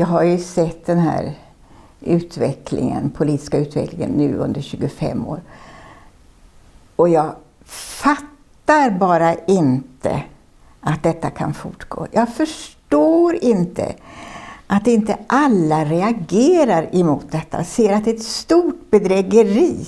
jag har ju sett den här utvecklingen, politiska utvecklingen nu under 25 år. Och jag fattar bara inte att detta kan fortgå. Jag förstår inte att inte alla reagerar emot detta, ser att det är ett stort bedrägeri.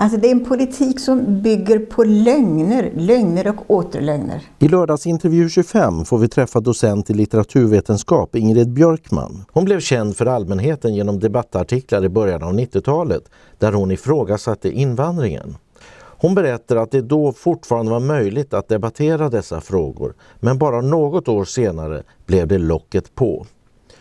Alltså det är en politik som bygger på lögner, lögner och återlögner. I lördagsintervju 25 får vi träffa docent i litteraturvetenskap Ingrid Björkman. Hon blev känd för allmänheten genom debattartiklar i början av 90-talet där hon ifrågasatte invandringen. Hon berättar att det då fortfarande var möjligt att debattera dessa frågor men bara något år senare blev det locket på.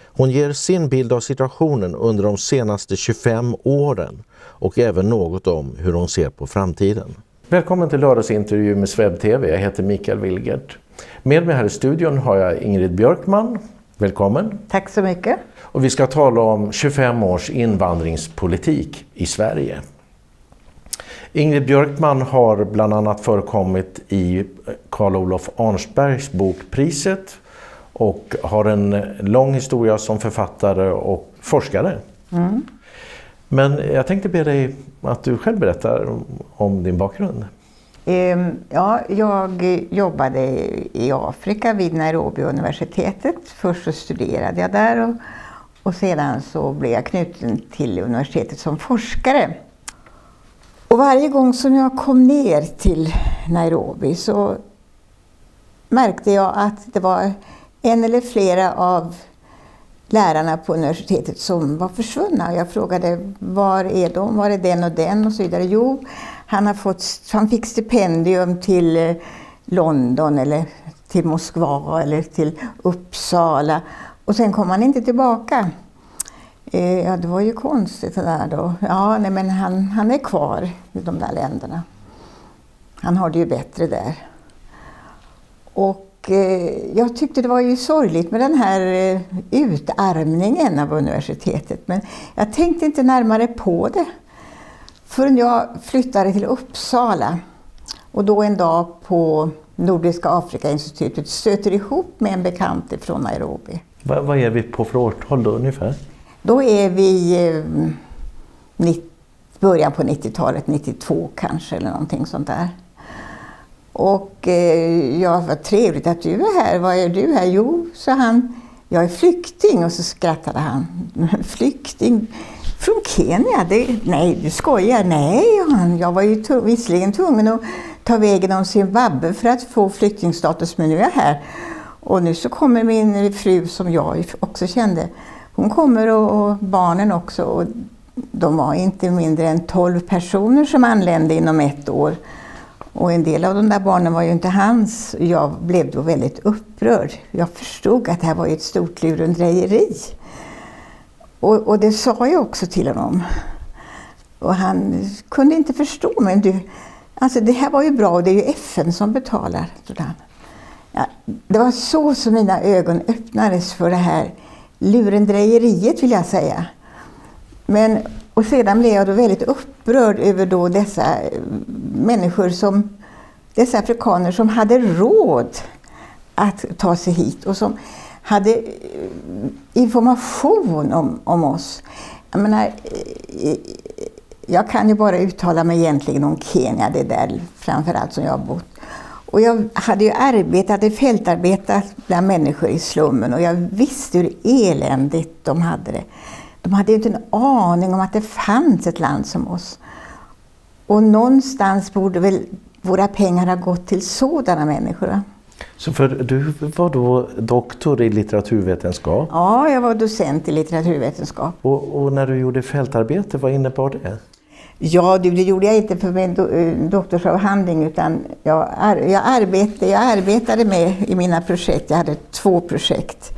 Hon ger sin bild av situationen under de senaste 25 åren och även något om hur hon ser på framtiden. Välkommen till lördagsintervju med Sveb TV. Jag heter Mikael Wilgert. Med mig här i studion har jag Ingrid Björkman. Välkommen! Tack så mycket! Och vi ska tala om 25 års invandringspolitik i Sverige. Ingrid Björkman har bland annat förekommit i Karl Olof Arnsbergs bok Priset och har en lång historia som författare och forskare. Mm. Men jag tänkte be dig att du själv berättar om din bakgrund. Ehm, ja, jag jobbade i Afrika vid Nairobi-universitetet. Först så studerade jag där och, och sedan så blev jag knuten till universitetet som forskare. Och varje gång som jag kom ner till Nairobi så märkte jag att det var en eller flera av lärarna på universitetet som var försvunna. Jag frågade var är de, var är den och den och så vidare. Jo, han, har fått, han fick stipendium till eh, London eller till Moskva eller till Uppsala och sen kom han inte tillbaka. Eh, ja, det var ju konstigt det där då. Ja, nej, men han, han är kvar i de där länderna. Han har det ju bättre där. Och jag tyckte det var ju sorgligt med den här eh, utarmningen av universitetet. Men jag tänkte inte närmare på det förrän jag flyttade till Uppsala. Och då en dag på Nordiska Afrikainstitutet stöter ihop med en bekant från Nairobi. Vad, vad är vi på för årtal då ungefär? Då är vi eh, början på 90-talet, 92 kanske eller någonting sånt där. Och eh, ja, vad trevligt att du är här. Vad är du här? Jo, sa han, jag är flykting. Och så skrattade han. flykting? Från Kenya? Det, nej, du skojar. Nej, han. Jag var ju visserligen tvungen att ta vägen om Zimbabwe för att få flyktingstatus, men nu är jag här. Och nu så kommer min fru, som jag också kände, hon kommer och, och barnen också. Och de var inte mindre än 12 personer som anlände inom ett år. Och en del av de där barnen var ju inte hans. Jag blev då väldigt upprörd. Jag förstod att det här var ett stort lurendrejeri. Och, och det sa jag också till honom. Och han kunde inte förstå. Men du, alltså det här var ju bra och det är ju FN som betalar. Ja, det var så som mina ögon öppnades för det här lurendrejeriet vill jag säga. Men och sedan blev jag då väldigt upprörd över då dessa eh, människor som, dessa afrikaner som hade råd att ta sig hit och som hade eh, information om, om oss. Jag menar, eh, jag kan ju bara uttala mig egentligen om Kenya, det är där framförallt som jag har bott. Och jag hade ju arbetat, fältarbetat bland människor i slummen och jag visste hur eländigt de hade det. De hade inte en aning om att det fanns ett land som oss. Och någonstans borde väl våra pengar ha gått till sådana människor. Så för du var då doktor i litteraturvetenskap? Ja, jag var docent i litteraturvetenskap. Och, och när du gjorde fältarbete, vad innebar det? Ja, det, det gjorde jag inte för min do, eh, doktorsavhandling utan jag, jag, arbetade, jag arbetade med i mina projekt. Jag hade två projekt.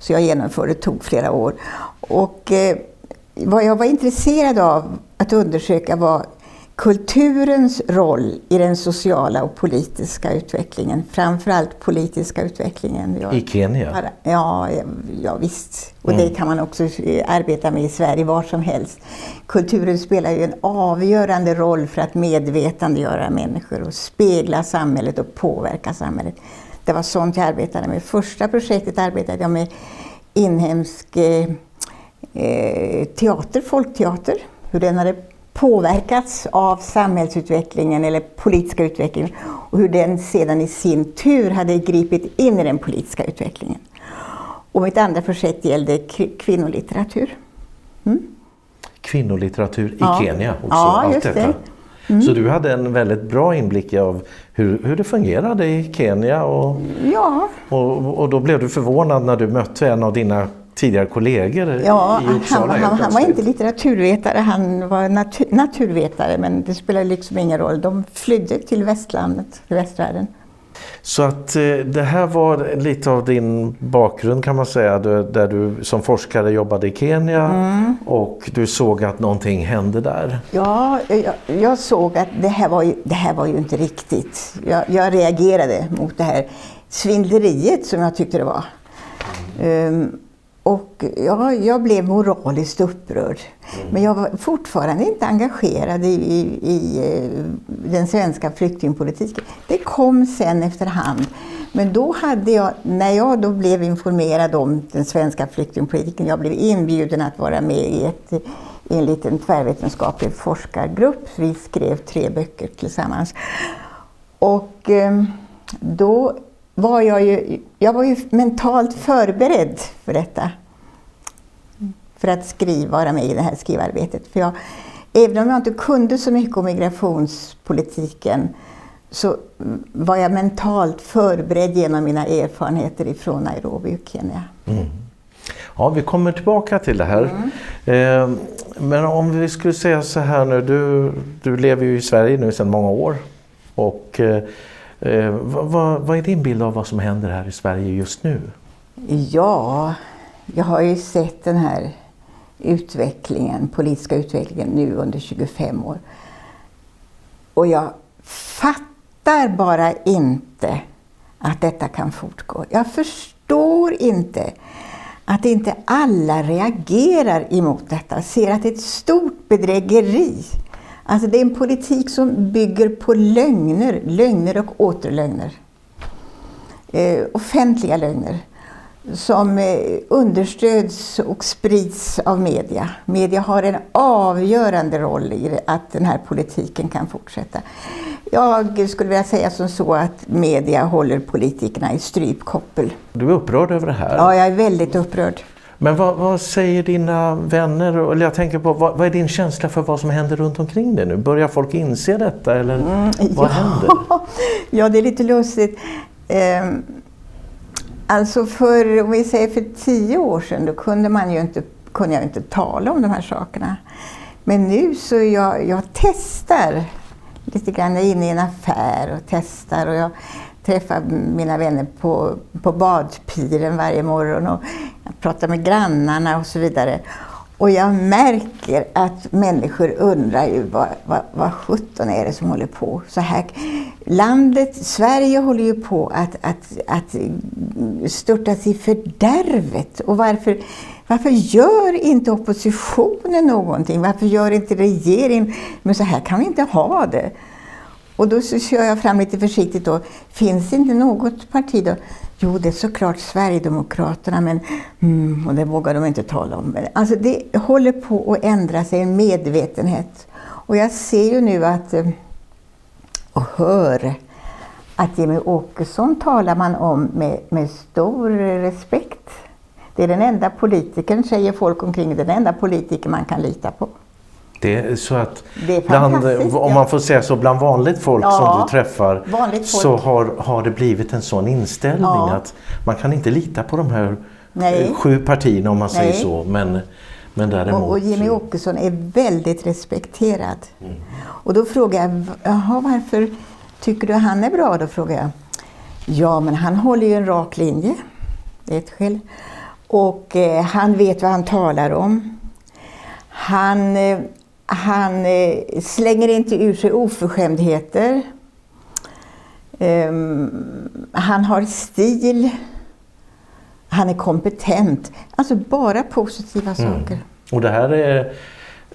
Så jag genomförde, det tog flera år. Och eh, vad jag var intresserad av att undersöka var kulturens roll i den sociala och politiska utvecklingen. Framförallt politiska utvecklingen. Jag, I Kenya? Ja, ja visst. Och mm. det kan man också eh, arbeta med i Sverige, var som helst. Kulturen spelar ju en avgörande roll för att medvetandegöra människor och spegla samhället och påverka samhället. Det var sånt jag arbetade med. Första projektet arbetade jag med inhemsk eh, eh, teater, folkteater, hur den hade påverkats av samhällsutvecklingen eller politiska utvecklingen och hur den sedan i sin tur hade gripit in i den politiska utvecklingen. Och mitt andra projekt gällde kvinnolitteratur. Mm. Kvinnolitteratur i ja. Kenya också? Ja, just det. Mm. Så du hade en väldigt bra inblick av hur, hur det fungerade i Kenya och, ja. och, och då blev du förvånad när du mötte en av dina tidigare kollegor ja, i Uppsala? Han, han, han var inte litteraturvetare, han var natur, naturvetare men det spelar liksom ingen roll. De flydde till västlandet, till västvärlden. Så att eh, det här var lite av din bakgrund kan man säga, där du som forskare jobbade i Kenya mm. och du såg att någonting hände där. Ja, jag, jag såg att det här, var ju, det här var ju inte riktigt. Jag, jag reagerade mot det här svindleriet som jag tyckte det var. Um, och ja, jag blev moraliskt upprörd. Mm. Men jag var fortfarande inte engagerad i, i, i, eh, den svenska flyktingpolitiken. Det kom sen efterhand. Men då hade jag, när jag då blev informerad om den svenska flyktingpolitiken, jag blev inbjuden att vara med i, ett, i en liten tvärvetenskaplig forskargrupp. Vi skrev tre böcker tillsammans. Och eh, då var jag ju, jag var ju mentalt förberedd för detta. För att skriva, vara med i det här skrivarbetet. För jag, även om jag inte kunde så mycket om migrationspolitiken så var jag mentalt förberedd genom mina erfarenheter ifrån Nairobi och Kenya. Mm. Ja, vi kommer tillbaka till det här. Mm. Eh, men om vi skulle säga så här nu, du, du lever ju i Sverige nu sedan många år. Och eh, Eh, vad, vad, är din bild av vad som händer här i Sverige just nu? Ja, jag har ju sett den här utvecklingen, politiska utvecklingen nu under 25 år. Och jag fattar bara inte att detta kan fortgå. Jag förstår inte att inte alla reagerar emot detta, ser att det är ett stort bedrägeri Alltså det är en politik som bygger på lögner, lögner och återlögner. Eh, offentliga lögner som eh, understöds och sprids av media. Media har en avgörande roll i att den här politiken kan fortsätta. Jag skulle vilja säga som så att media håller politikerna i strypkoppel. Du är upprörd över det här? Ja, jag är väldigt upprörd. Men vad, vad, säger dina vänner, eller jag tänker på vad, vad, är din känsla för vad som händer runt omkring dig nu? Börjar folk inse detta eller mm, vad ja. händer? ja, det är lite lustigt. Eh, alltså för, om vi säger för tio år sedan, då kunde, man ju inte, kunde jag inte tala om de här sakerna. Men nu så jag, jag testar lite grann, jag är inne i en affär och testar och jag träffar mina vänner på, på badpiren varje morgon och prata pratar med grannarna och så vidare. Och jag märker att människor undrar ju vad, vad, vad sjutton är det som håller på så här. Landet, Sverige håller ju på att, att, att störtas i fördärvet. Och varför, varför gör inte oppositionen någonting? Varför gör inte regeringen? Men så här kan vi inte ha det. Och då så kör jag fram lite försiktigt då. Finns det inte något parti då? Jo, det är såklart Sverigedemokraterna, men mm, och det vågar de inte tala om. Alltså det håller på att ändra sig, en medvetenhet. Och jag ser ju nu att, eh, och hör, att Jimmy Åkesson talar man om med, med stor respekt. Det är den enda politikern, säger folk omkring, den enda politiker man kan lita på. Det är så att är bland, om man får säga så, bland vanligt folk ja, som du träffar så har, har det blivit en sån inställning ja. att man kan inte lita på de här Nej. Eh, sju partierna om man Nej. säger så. Men, men däremot, och, och Jimmy Åkesson är väldigt respekterad. Mm. Och då frågar jag, jaha varför tycker du han är bra? Då frågar jag. Ja men han håller ju en rak linje. Det är ett skäl. Och eh, han vet vad han talar om. Han eh, han eh, slänger inte ur sig oförskämdheter. Um, han har stil. Han är kompetent. Alltså bara positiva mm. saker. Och det här är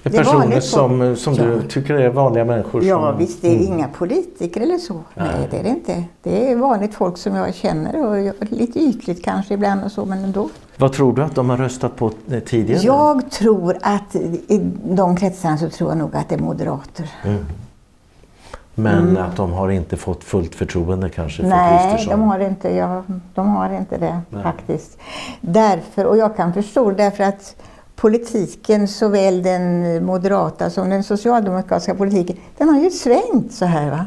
är är personer vanligt som, som Ja. du tycker är vanliga människor? Ja som, visst, det är Mm. inga politiker eller så. Nej. Nej. det är det inte. Det är vanligt folk som jag känner och lite ytligt kanske ibland och så men ändå. Vad tror du att de har röstat på eh, tidigare? Jag tror att i de kretsarna så tror jag nog att det är moderater. Men att de har inte fått fullt förtroende kanske för Nej, Kristersson? de har inte, ja, de har inte det Nej. faktiskt. Därför, och jag kan förstå det därför att politiken, såväl den moderata som den socialdemokratiska politiken, den har ju svängt så här va.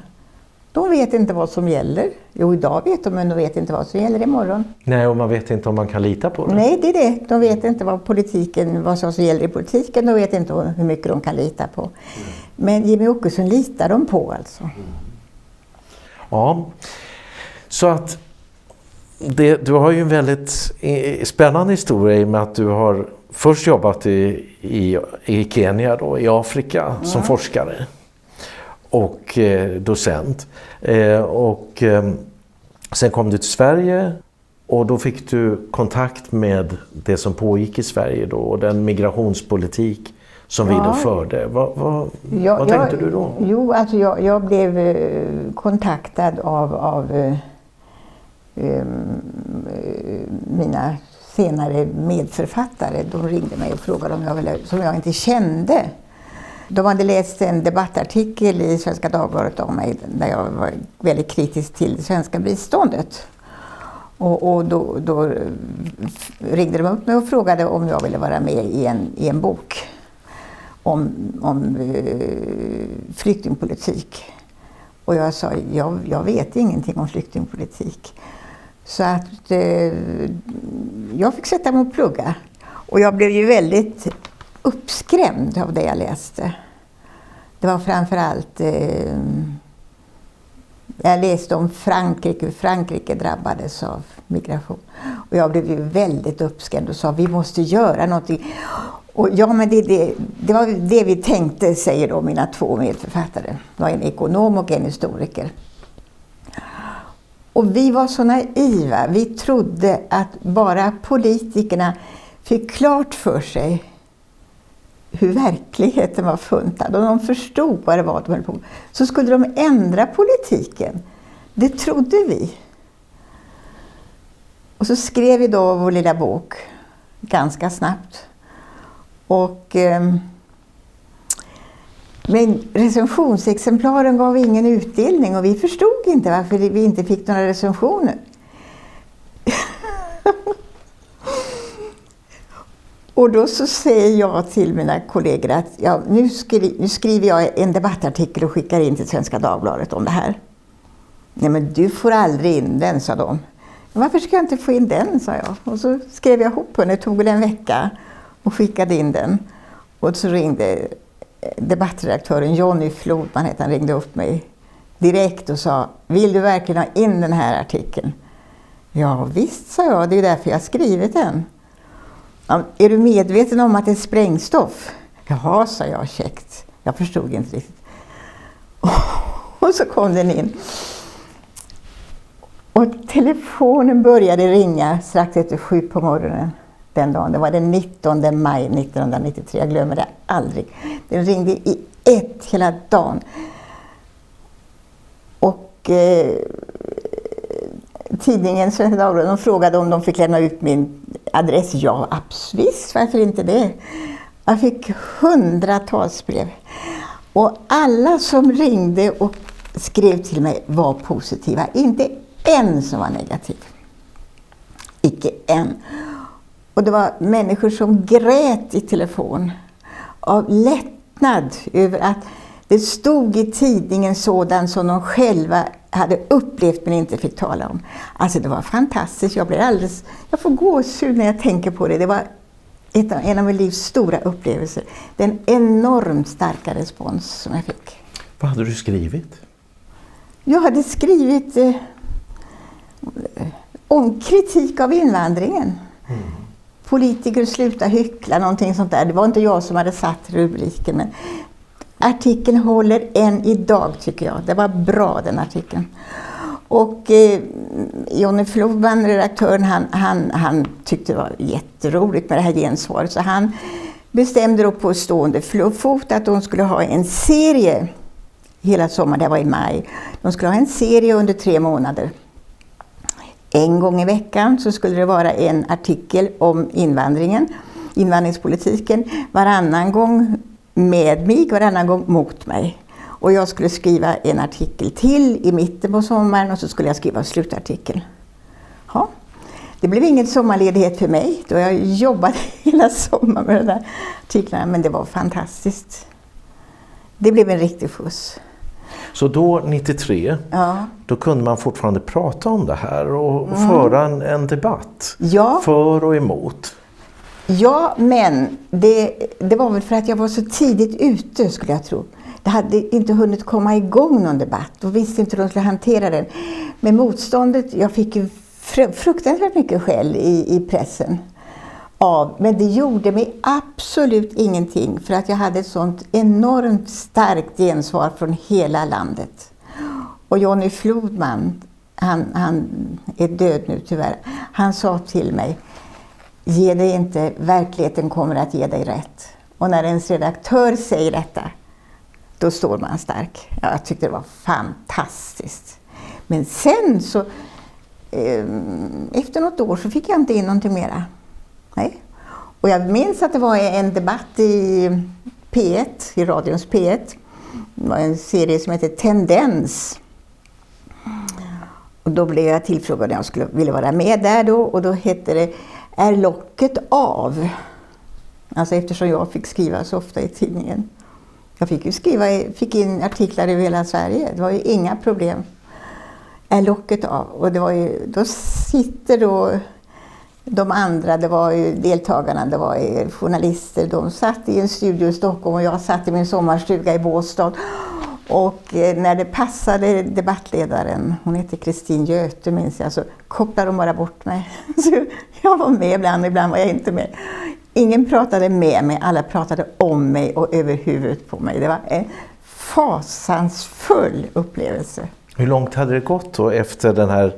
De vet inte vad som gäller. Jo, idag vet de, men de vet inte vad som gäller imorgon. Nej, och man vet inte om man kan lita på det. Nej, det är det. De vet inte vad, politiken, vad som gäller i politiken. De vet inte hur mycket de kan lita på. Men Jimmy Åkesson litar de på alltså. Ja, så att det, du har ju en väldigt eh, spännande historia i och med att du har först jobbat i, i, i Kenya, då, i Afrika, som forskare och eh, docent. Eh, och eh, sen kom du till Sverige och då fick du kontakt med det som pågick i Sverige då och den migrationspolitik som vi då Ja. förde. Vad, vad, Jag- vad tänkte jag, du då? Jo, alltså jag, jag blev kontaktad av, av eh, em, eh, mina senare medförfattare. De ringde mig och frågade om jag ville, som jag inte kände. De hade läst en debattartikel i Svenska Dagbladet om mig där jag var väldigt kritisk till det svenska biståndet. Och, och då, då eh, ringde de upp mig och frågade om jag ville vara med i en, i en bok om, om eh, flyktingpolitik. Och jag sa, jag, jag vet ingenting om flyktingpolitik. Så att eh, jag fick sätta mig och plugga. Och jag blev ju väldigt uppskrämd av det jag läste. Det var framförallt eh, jag läste om Frankrike, hur Frankrike drabbades av migration. Och jag blev ju väldigt uppskrämd och sa vi måste göra någonting. Och ja, men det, det, det var det vi tänkte, säger då mina två medförfattare. Det var en ekonom och en historiker. Och vi var så naiva. Vi trodde att bara politikerna fick klart för sig hur verkligheten var funtad och de förstod vad det var de höll på med, så skulle de ändra politiken. Det trodde vi. Och så skrev vi då vår lilla bok ganska snabbt. Och, eh, men recensionsexemplaren gav ingen utdelning och vi förstod inte varför vi inte fick några recensioner. Och då så säger jag till mina kollegor att ja, nu, skri nu skriver jag en debattartikel och skickar in till Svenska Dagbladet om det här. Nej men du får aldrig in den, sa de. Varför ska jag inte få in den, sa jag. Och så skrev jag ihop den, det tog väl en vecka och skickade in den. Och så ringde eh, debattredaktören Jonny Flodman, heter han, ringde upp mig direkt och sa Vill du verkligen ha in den här artikeln? Ja visst, sa jag, det är därför jag har skrivit den. Är du medveten om att det är sprängstoff? Jaha, sa jag käckt. Jag förstod inte riktigt. Och så kom den in. Och telefonen började ringa strax efter sju på morgonen den dagen. Det var den 19 maj 1993. Jag glömmer det aldrig. Den ringde i ett hela dagen. Och eh, tidningen Svenska Dagbladet och frågade om de fick lämna ut min adress. Ja, absolut. Varför inte det? Jag fick hundratals brev. Och alla som ringde och skrev till mig var positiva. Inte en som var negativ. Icke en. Och det var människor som grät i telefon av lättnad över att det stod i tidningen sådant som de själva hade upplevt men inte fick tala om. Alltså det var fantastiskt. Jag blir alldeles... Jag får gåshud när jag tänker på det. Det var ett en av mitt livs stora upplevelser. Den enormt starka respons som jag fick. Vad hade du skrivit? Jag hade skrivit eh, om kritik av invandringen. Politiker sluta hyckla, någonting sånt där. Det var inte jag som hade satt rubriken. Men artikeln håller än idag tycker jag. Det var bra den artikeln. Och eh, Jonny Floman, redaktören, han, han, han tyckte det var jätteroligt med det här gensvaret. Så han bestämde då på stående fot att de skulle ha en serie hela sommaren, det var i maj. De skulle ha en serie under tre månader. En gång i veckan så skulle det vara en artikel om invandringen, invandringspolitiken. Varannan gång med mig, varannan gång mot mig. Och jag skulle skriva en artikel till i mitten på sommaren och så skulle jag skriva en slutartikel. Ja. Det blev ingen sommarledighet för mig då jag jobbade hela sommaren med de där artiklarna, men det var fantastiskt. Det blev en riktig skjuts. Så då 93, Ja. då kunde man fortfarande prata om det här och föra en, en debatt Ja. för och emot. Ja, men det, det var väl för att jag var så tidigt ute skulle jag tro. Det hade inte hunnit komma igång någon debatt och visste inte hur de skulle hantera den. Men motståndet, jag fick ju fruktansvärt mycket skäll i, i pressen. Av, men det gjorde mig absolut ingenting för att jag hade ett sånt enormt starkt gensvar från hela landet. Och Johnny Flodman, han, han är död nu tyvärr, han sa till mig Ge dig inte, verkligheten kommer att ge dig rätt. Och när ens redaktör säger detta, då står man stark. Ja, jag tyckte det var fantastiskt. Men sen så, eh, efter något år så fick jag inte in någonting mera. Nej. Och jag minns att det var en debatt i P1, i radions P1. Det var en serie som hette Tendens. Och då blev jag tillfrågad om jag skulle, ville vara med där då och då hette det är locket av? Alltså eftersom jag fick skriva så ofta i tidningen. Jag fick ju skriva, fick in artiklar över hela Sverige. Det var ju inga problem. Är locket av? Och det var ju, då sitter då de andra, det var ju deltagarna, det var ju journalister, de satt i en studio i Stockholm och jag satt i min sommarstuga i Båstad. Och eh, när det passade debattledaren, hon hette Kristin Göte minns jag, så kopplade de bara bort mig. Så jag var med ibland, ibland var jag inte med. Ingen pratade med mig, alla pratade om mig och över huvudet på mig. Det var en fasansfull upplevelse. Hur långt hade det gått då efter den här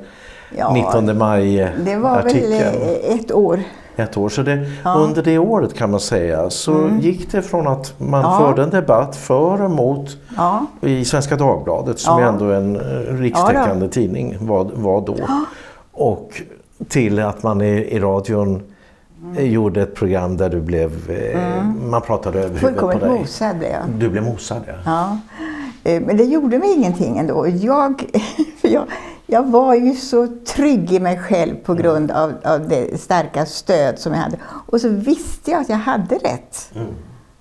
Ja, 19 Det var väl maj-artikeln? eh, ett år. Ett år. Så det, Ja. Mm. under det året kan man säga så gick det från att man Ja. förde en debatt för och emot Ja. i Svenska Dagbladet som Ja. är ändå en eh, rikstäckande tidning var, var då. Och till att man i, i radion eh, gjorde ett program där du blev, eh, man pratade över huvudet på Fullkomligt dig. mosad blev jag. Du blev mosad ja. Ja. Eh, Men det gjorde mig ingenting ändå. Jag, för jag, jag var ju så trygg i mig själv på grund av, av det starka stöd som jag hade. Och så visste jag att jag hade rätt.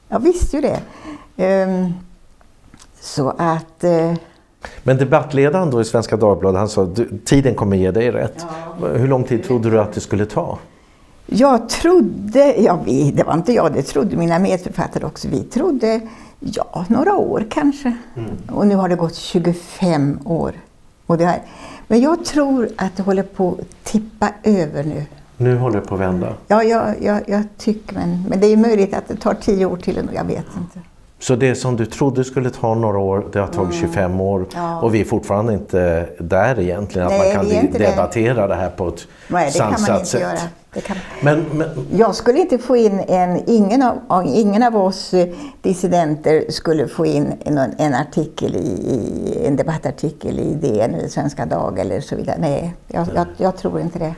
Jag visste ju det. Ehm, Så att... Men debattledaren då i Svenska Dagbladet han sa du, tiden kommer ge dig rätt. Hur lång tid trodde du att det skulle ta? Jag trodde, ja vi, det var inte jag, det trodde mina medförfattare också. Vi trodde, ja några år kanske. Och nu har det gått 25 år. Och det här. Men jag tror att det håller på att tippa över nu. Nu håller det på att vända. Ja, jag, jag, jag tycker, men, men det är möjligt att det tar 10 år till, jag vet inte. Så det som du trodde skulle ta några år, det har tagit 25 år Mm. Ja. och vi är fortfarande inte där egentligen. Att Nej, man vi är kan debattera det här på ett Nej, det man sansat inte sätt. Det kan... Men, men Jag skulle inte få in en, ingen av, ingen av oss eh, dissidenter skulle få in en, en artikel i, en debattartikel i DN Svenska Dag eller så vidare. Nej, jag, jag, jag tror inte det.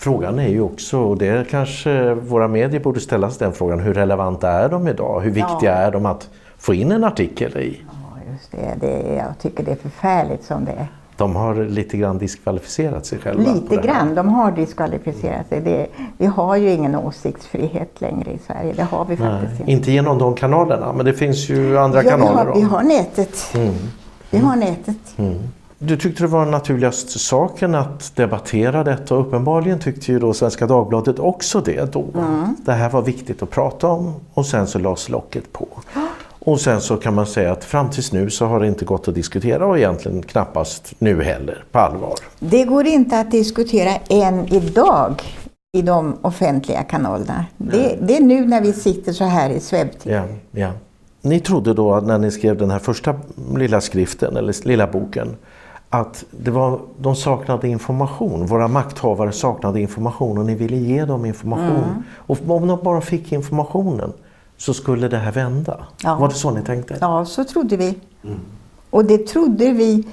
Frågan är ju också, och det kanske våra medier borde ställa sig den frågan, hur relevanta är de idag? Hur viktiga Ja. är de att få in en artikel i? Ja, just det, det. Jag tycker det är förfärligt som det är. De har lite grann diskvalificerat sig själva. Lite grann, de har diskvalificerat sig. Det, vi har ju ingen åsiktsfrihet längre i Sverige, det har vi faktiskt Nej, inte. inte genom de kanalerna, men det finns ju andra Ja, vi, kanaler. har, då. vi har nätet. Mm. Vi har nätet. Du tyckte det var den naturligaste saken att debattera detta och uppenbarligen tyckte ju då Svenska Dagbladet också det då. Mm. Det här var viktigt att prata om och sen så lades locket på. Och sen så kan man säga att fram tills nu så har det inte gått att diskutera och egentligen knappast nu heller på allvar. Det går inte att diskutera än idag i de offentliga kanalerna. Det, det är nu när vi sitter så här i Swebtid. Ja, ja. Ni trodde då att när ni skrev den här första lilla skriften eller lilla boken att det var, de saknade information. Våra makthavare saknade information och ni ville ge dem information. Och om de bara fick informationen så skulle det här vända. Ja. Var det så ni tänkte? Ja, så trodde vi. Och det trodde vi...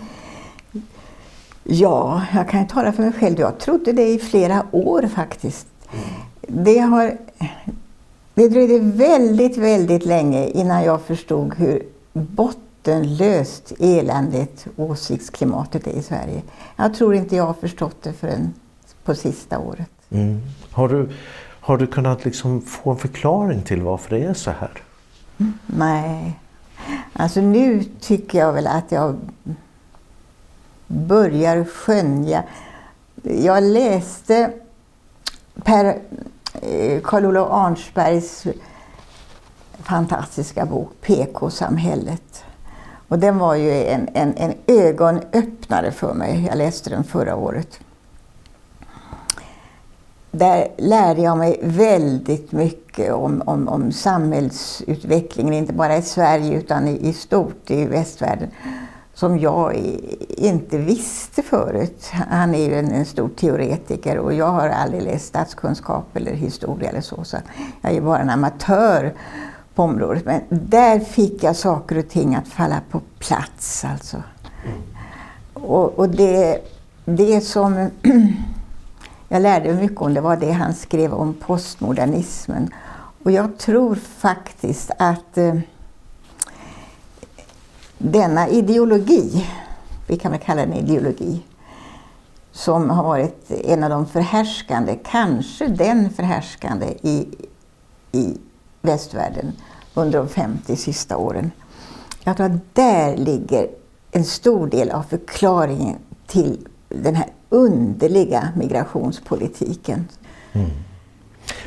Ja, jag kan ju tala för mig själv. Jag trodde det i flera år faktiskt. Det, har, det dröjde väldigt, väldigt länge innan jag förstod hur bottenlöst eländigt åsiktsklimatet är i Sverige. Jag tror inte jag har förstått det förrän på sista året. Mm. Har, du, har du kunnat liksom få en förklaring till varför det är så här? Nej. Alltså nu tycker jag väl att jag börjar skönja. Jag läste Per eh, Carl-Olof Arnsbergs fantastiska bok PK-samhället. Och den var ju en, en, en ögonöppnare för mig. Jag läste den förra året. Där lärde jag mig väldigt mycket om, om, om samhällsutvecklingen, inte bara i Sverige utan i, i stort i västvärlden, som jag inte visste förut. Han är ju en, en, stor teoretiker och jag har aldrig läst statskunskap eller historia eller så, så jag är bara en amatör på området. Men där fick jag saker och ting att falla på plats alltså. Och, och det, det som jag lärde mig mycket om det var det han skrev om postmodernismen. Och jag tror faktiskt att eh, denna ideologi, vi kan väl kalla den ideologi, som har varit en av de förhärskande, kanske den förhärskande i, i västvärlden under de 50 sista åren. Jag tror att där ligger en stor del av förklaringen till den här underliga migrationspolitiken. Mm.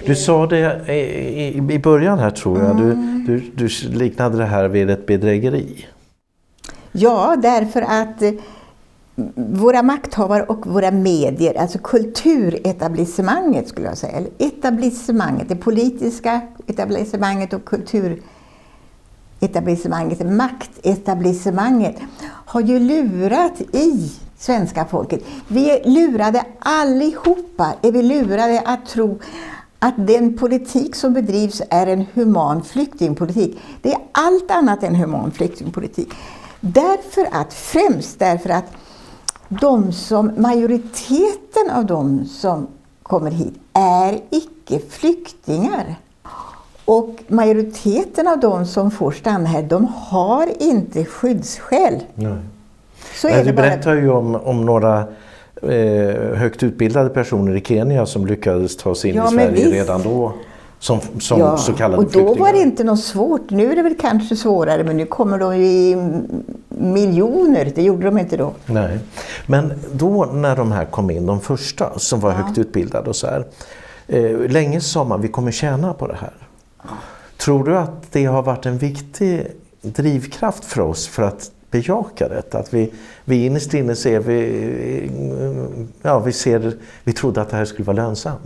Du sa det i, i, början här tror jag, mm. du, du, du liknade det här vid ett bedrägeri. Ja, därför att eh, våra makthavare och våra medier, alltså kulturetablissemanget skulle jag säga, eller etablissemanget, det politiska etablissemanget och kulturetablissemanget, maktetablissemanget, har ju lurat i svenska folket. Vi är lurade allihopa, är vi lurade att tro att den politik som bedrivs är en human flyktingpolitik. Det är allt annat än human flyktingpolitik. Därför att, främst därför att de som, majoriteten av de som kommer hit är icke flyktingar. Och majoriteten av de som får stanna här, de har inte skyddsskäl. Nej. Så Nej, du berättar ju om, om några eh, högt utbildade personer i Kenya som lyckades ta sig in ja, i Sverige redan då. Som, som ja, så kallade och då flyktingar. var det inte något svårt. Nu är det väl kanske svårare men nu kommer de ju i miljoner. Det gjorde de inte då. Nej. Men då när de här kom in, de första som var ja. högt utbildade och så här. Eh, länge sa man vi kommer tjäna på det här. Tror du att det har varit en viktig drivkraft för oss för att bejaka detta. Att vi, vi innerst inne ser, vi, ja, vi ser, vi trodde att det här skulle vara lönsamt.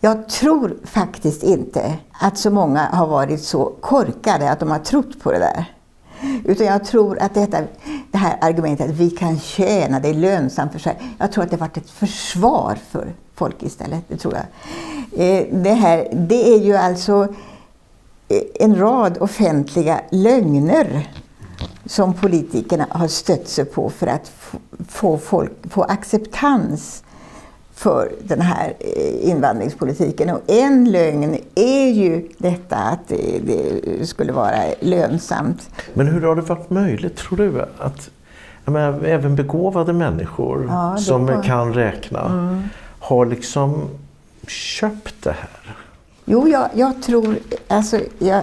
Jag tror faktiskt inte att så många har varit så korkade att de har trott på det där. Utan jag tror att detta, det här argumentet att vi kan tjäna, det är lönsamt för sig. Jag tror att det har varit ett försvar för folk istället. Det tror jag. Eh, det, här, det är ju alltså en rad offentliga lögner som politikerna har stött sig på för att få, folk, få acceptans för den här eh, invandringspolitiken. Och en lögn är ju detta att det, det skulle vara lönsamt. Men hur har det varit möjligt, tror du, att menar, även begåvade människor ja, som var... kan räkna mm. har liksom köpt det här? Jo, jag, jag tror... Alltså, jag,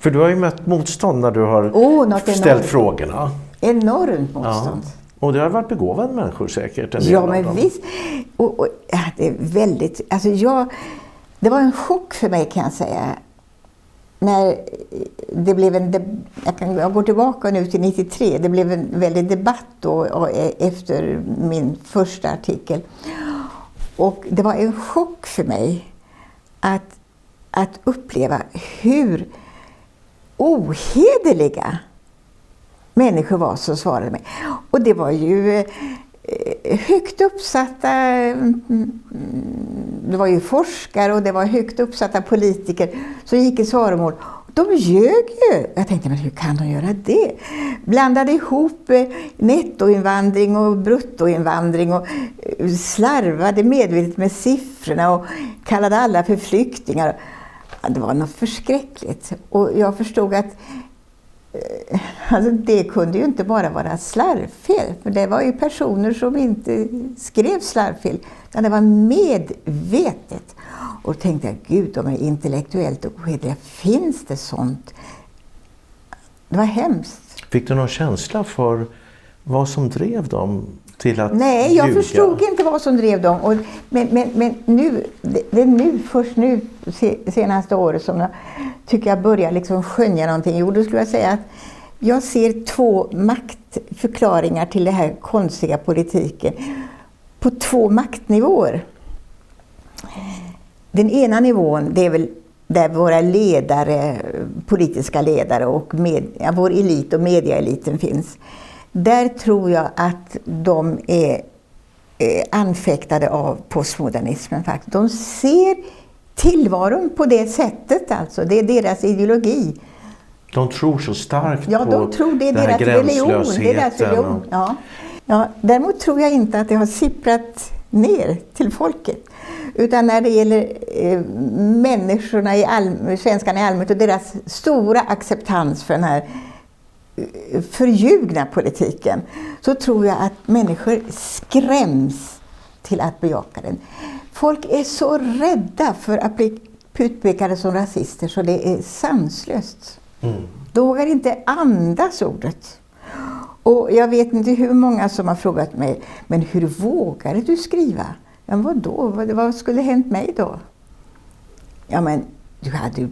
för du har ju mött motstånd när du har oh, ställt enormt. frågorna. Enormt motstånd. Ja. Och det har varit begåvade människor säkert? En ja, men visst. Och, och, det är väldigt... Alltså jag, det var en chock för mig kan jag säga. När det blev en... Jag, kan, jag går tillbaka nu till 93. Det blev en väldig debatt då efter min första artikel. Och det var en chock för mig att, att uppleva hur ohederliga människor var som svarade mig. Och det var ju eh, högt uppsatta mm, mm, det var ju forskare och det var högt uppsatta politiker som gick i svaromål. De ljög ju. Jag tänkte, men hur kan de göra det? Blandade ihop eh, nettoinvandring och bruttoinvandring och eh, slarvade medvetet med siffrorna och kallade alla för flyktingar. Det var något förskräckligt. Och jag förstod att alltså det kunde ju inte bara vara slarvfel, för det var ju personer som inte skrev slarvfel, utan det var medvetet. Och tänkte jag, gud, de är intellektuellt ohederliga. Finns det sånt? Det var hemskt. Fick du någon känsla för vad som drev dem till att Nej, jag ljuga? förstod inte vad som drev dem. Och, men men, men nu, det, är nu, först nu, se, senaste året som jag tycker jag börjar liksom skönja någonting. Jo, då skulle jag säga att jag ser två maktförklaringar till den här konstiga politiken på två maktnivåer. Den ena nivån, det är väl där våra ledare, politiska ledare och med, ja, vår elit och mediaeliten finns. Där tror jag att de är eh, anfäktade av postmodernismen. Faktiskt. De ser tillvaron på det sättet, alltså. det är deras ideologi. De tror så starkt Ja, på de tror det är den här deras religion. Det är deras religion. Ja. Ja, däremot tror jag inte att det har sipprat ner till folket. Utan när det gäller eh, människorna i all, svenskarna i allmänhet och deras stora acceptans för den här eh, förljugna politiken så tror jag att människor skräms till att bejaka den. Folk är så rädda för att bli utpekade som rasister så det är sanslöst. Mm. De vågar inte andas ordet. Och jag vet inte hur många som har frågat mig, men hur vågade du skriva? Ja, vad då? Vad, vad skulle hänt mig då? Ja, men du, hade,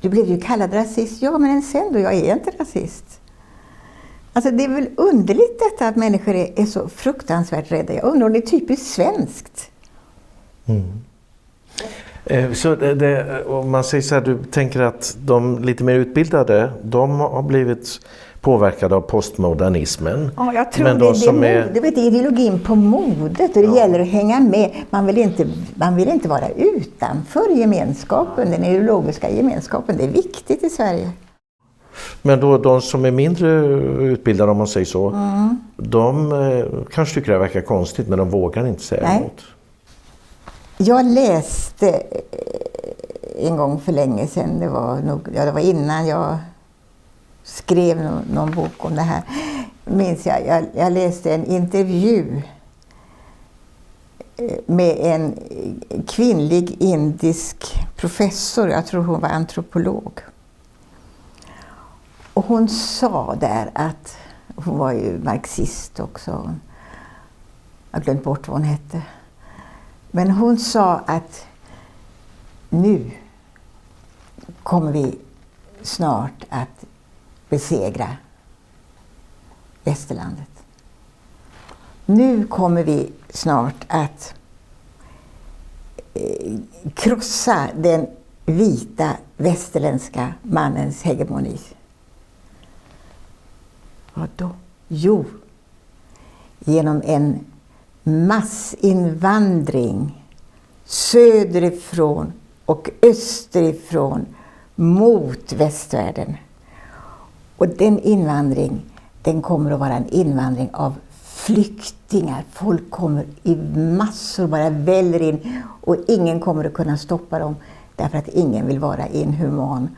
du blev ju kallad rasist. Ja, men sen då? Jag är inte rasist. Alltså det är väl underligt detta att människor är, är så fruktansvärt rädda. Jag undrar om det är typiskt svenskt. Eh, Så det, det, om man säger så här, du tänker att de lite mer utbildade, de har blivit påverkade av postmodernismen. Ja, jag tror Men det, de det, som är, är- du vet, ideologin på modet och det gäller att hänga med. Man vill, inte, man vill inte vara utanför gemenskapen, den ideologiska gemenskapen. Det är viktigt i Sverige. Men då de som är mindre utbildade om man säger så, Mm. de eh, kanske tycker det verkar konstigt men de vågar inte säga Nej. emot. Jag läste eh, en gång för länge sedan, det var, nog, ja, det var innan jag skrev någon, någon bok om det här, minns jag, jag, jag läste en intervju eh, med en kvinnlig indisk professor, jag tror hon var antropolog. Och hon sa där att, hon var ju marxist också, jag har glömt bort vad hon hette. Men hon sa att nu kommer vi snart att besegra västerlandet. Nu kommer vi snart att eh, krossa den vita västerländska mannens hegemoni. Vad då? Jo, genom en massinvandring söderifrån och österifrån mot västvärlden. Och den invandring, den kommer att vara en invandring av flyktingar. Folk kommer i massor, bara väller in och ingen kommer att kunna stoppa dem därför att ingen vill vara inhuman.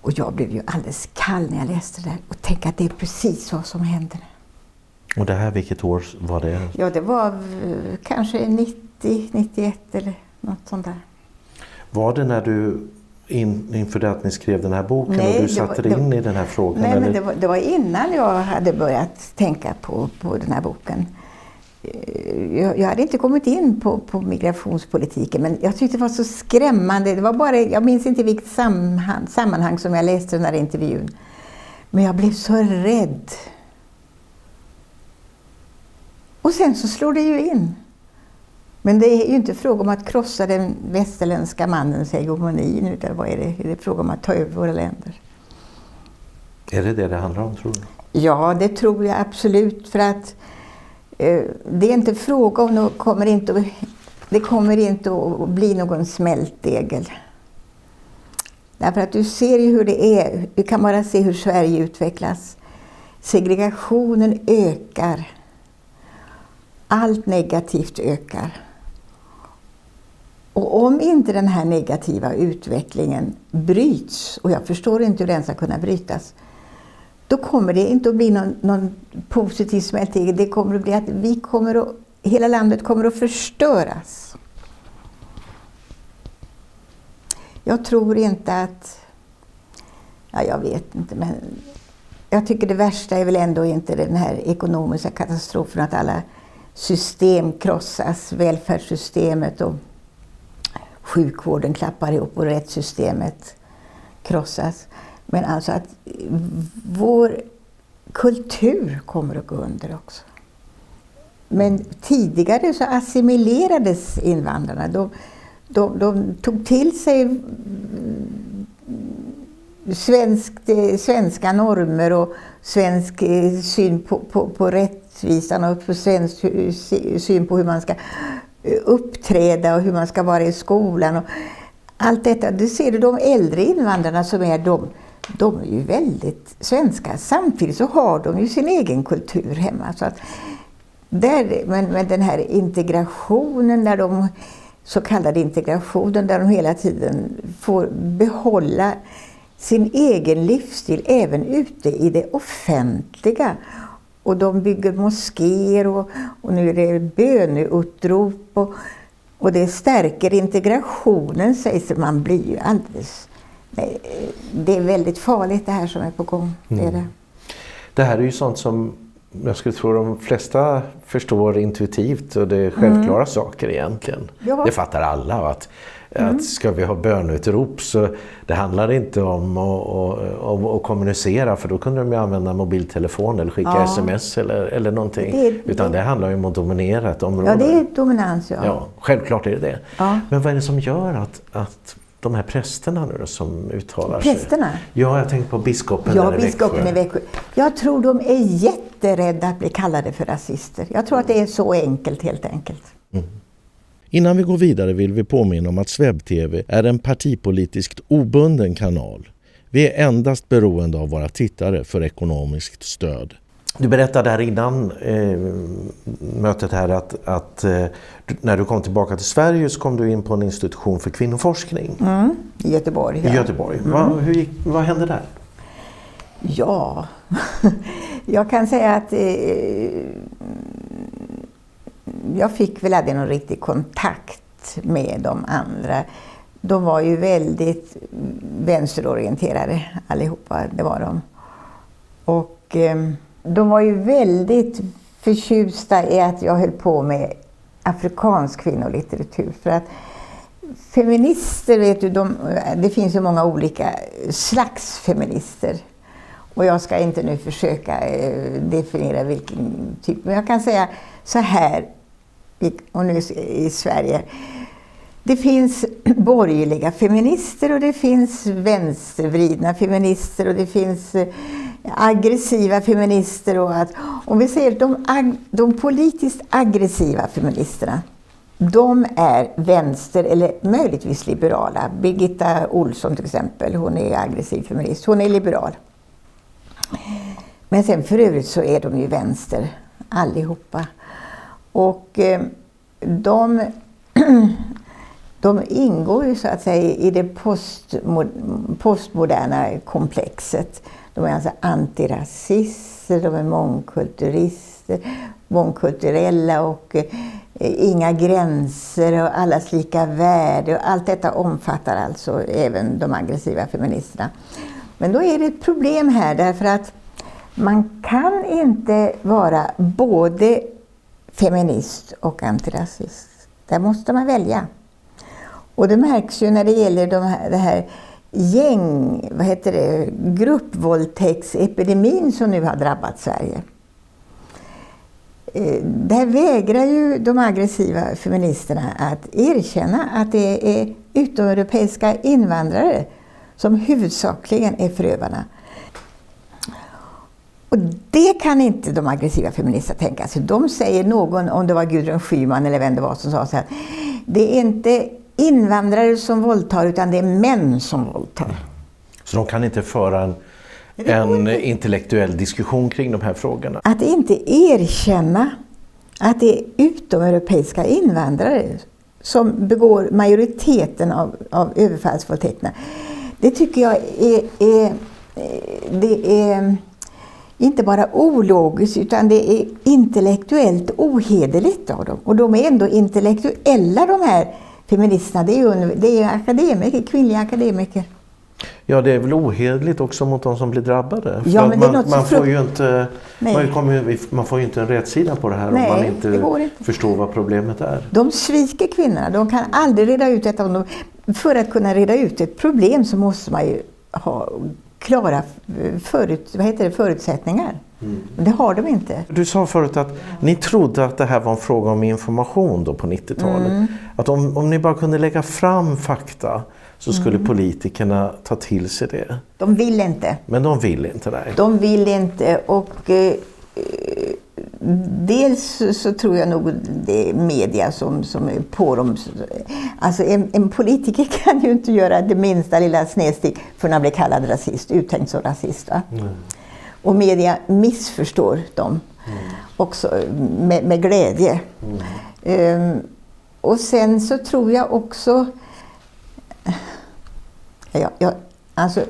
Och jag blev ju alldeles kall när jag läste det där och tänkte att det är precis vad som händer. Och det här, vilket år var det? Ja, det var eh, kanske 90, 91 eller något sånt där. Var det när du in, inför det att ni skrev den här boken Nej, och du satte dig in i den här frågan? Nej, men eller? det var, det var innan jag hade börjat tänka på, på den här boken. Eh, Jag, jag hade inte kommit in på, på migrationspolitiken, men jag tyckte det var så skrämmande. Det var bara, jag minns inte vilket sammanhang, sammanhang som jag läste den här intervjun. Men jag blev så rädd. Och sen så slår det ju in. Men det är ju inte fråga om att krossa den västerländska mannens hegemoni, utan vad är det? Är det fråga om att ta över våra länder? Är det det det handlar om tror du? Ja, det tror jag absolut. För att eh, det är inte fråga om, det kommer inte, att- det kommer inte att bli någon smältdegel. Därför att du ser ju hur det är. Du kan bara se hur Sverige utvecklas. Segregationen ökar. Allt negativt ökar. Och om inte den här negativa utvecklingen bryts, och jag förstår inte hur den ska kunna brytas, då kommer det inte att bli någon, någon positiv smältdegel. Det kommer att bli att vi kommer att, hela landet kommer att förstöras. Jag tror inte att... Ja, jag vet inte, men jag tycker det värsta är väl ändå inte den här ekonomiska katastrofen, att alla system krossas, välfärdssystemet och sjukvården klappar ihop och rättssystemet krossas. Men alltså att vår kultur kommer att gå under också. Men tidigare så assimilerades invandrarna. De, de, de tog till sig svensk, svenska normer och svensk eh, syn på, på, på rättvisan och för svensk syn på hur man ska eh, uppträda och hur man ska vara i skolan. Och allt detta, det ser du de äldre invandrarna som är de, de är ju väldigt svenska. Samtidigt så har de ju sin egen kultur hemma. Så att där, men, men den här integrationen, där de, så kallade integrationen, där de hela tiden får behålla sin egen livsstil även ute i det offentliga. Och de bygger moskéer och, och nu är det böneutrop och, och det stärker integrationen sägs det. Man blir ju alldeles... Det är väldigt farligt det här som är på gång. Mm. Det, är det. det här är ju sånt som jag skulle tro de flesta förstår intuitivt och det är självklara mm. saker egentligen. Ja. Det fattar alla. Att Mm. Att ska vi ha bönutrop så det handlar inte om att, att, kommunicera för då kunde de ju använda mobiltelefon eller skicka ja. sms eller, eller någonting. Det, Utan det, det handlar ju om att dominera ett område. Ja, det är dominans. Ja. ja självklart är det det. Ja. Men vad är det som gör att, att de här prästerna nu som uttalar prästerna? sig? Ja, jag tänker på biskopen ja, biskopen i Växjö. Jag tror de är jätterädda att bli kallade för rasister. Jag tror att det är så enkelt helt enkelt. Mm. Innan vi går vidare vill vi påminna om att SvebTV är en partipolitiskt obunden kanal. Vi är endast beroende av våra tittare för ekonomiskt stöd. Du berättade här innan eh, mötet här att, att eh, när du kom tillbaka till Sverige så kom du in på en institution för kvinnoforskning. Mm, I Göteborg. Ja. I Göteborg. Mm. Va, hur gick, vad hände där? Ja, jag kan säga att eh, jag fick väl aldrig någon riktig kontakt med de andra. De var ju väldigt vänsterorienterade allihopa, det var de. Och eh, de var ju väldigt förtjusta i att jag höll på med afrikansk kvinnolitteratur. För att feminister, vet du, de, det finns ju många olika slags feminister. Och jag ska inte nu försöka eh, definiera vilken typ, men jag kan säga så här, och nu i Sverige. Det finns borgerliga feminister och det finns vänstervridna feminister och det finns eh, aggressiva feminister. Och att, om vi säger de, de politiskt aggressiva feministerna, de är vänster eller möjligtvis liberala. Birgitta Olsson till exempel, hon är aggressiv feminist. Hon är liberal. Men sen för övrigt så är de ju vänster allihopa. Och eh, de, de ingår ju så att säga i det postmoderna komplexet. De är alltså antirasister, de är mångkulturister, mångkulturella och eh, inga gränser och allas lika värde. Och allt detta omfattar alltså även de aggressiva feministerna. Men då är det ett problem här därför att man kan inte vara både feminist och antirasist. Där måste man välja. Och det märks ju när det gäller de här, det här gäng, vad heter det, gruppvåldtäktsepidemin som nu har drabbat Sverige. Eh, där vägrar ju de aggressiva feministerna att erkänna att det är utomeuropeiska invandrare som huvudsakligen är förövarna. Och det kan inte de aggressiva feministerna tänka sig. De säger någon, om det var Gudrun Schyman eller vem det var som sa så här. Det är inte invandrare som våldtar utan det är män som våldtar. Så de kan inte föra en, en intellektuell diskussion kring de här frågorna? Att inte erkänna att det är utomeuropeiska invandrare som begår majoriteten av, av överfallsvåldtäkterna. Det tycker jag är, är, det är inte bara ologiskt utan det är intellektuellt ohederligt av dem. Och de är ändå intellektuella de här feministerna. Det är det är akademiker, kvinnliga akademiker. Ja, det är väl ohederligt också mot de som blir drabbade. Ja, man, får ju inte, Nej. man, kommer, man får ju inte en rätsida på det här Nej, om man inte, inte. förstår vad problemet är. De sviker kvinnorna. De kan aldrig reda ut detta. Om de, för att kunna reda ut ett problem så måste man ju ha klara förut, vad heter det, förutsättningar. Mm. Det har de inte. Du sa förut att ni trodde att det här var en fråga om information då på 90-talet. Mm. Att om, om ni bara kunde lägga fram fakta så skulle Mm. politikerna ta till sig det. De vill inte. Men de vill inte det. De vill inte och eh, dels så tror jag nog det är media som, som är på dem. Alltså en, en politiker kan ju inte göra det minsta lilla snedsteg för att bli kallad rasist, uttänkt som rasist. Va? Och media missförstår dem också med, med glädje. Ehm, och sen så tror jag också Ja, ja, alltså,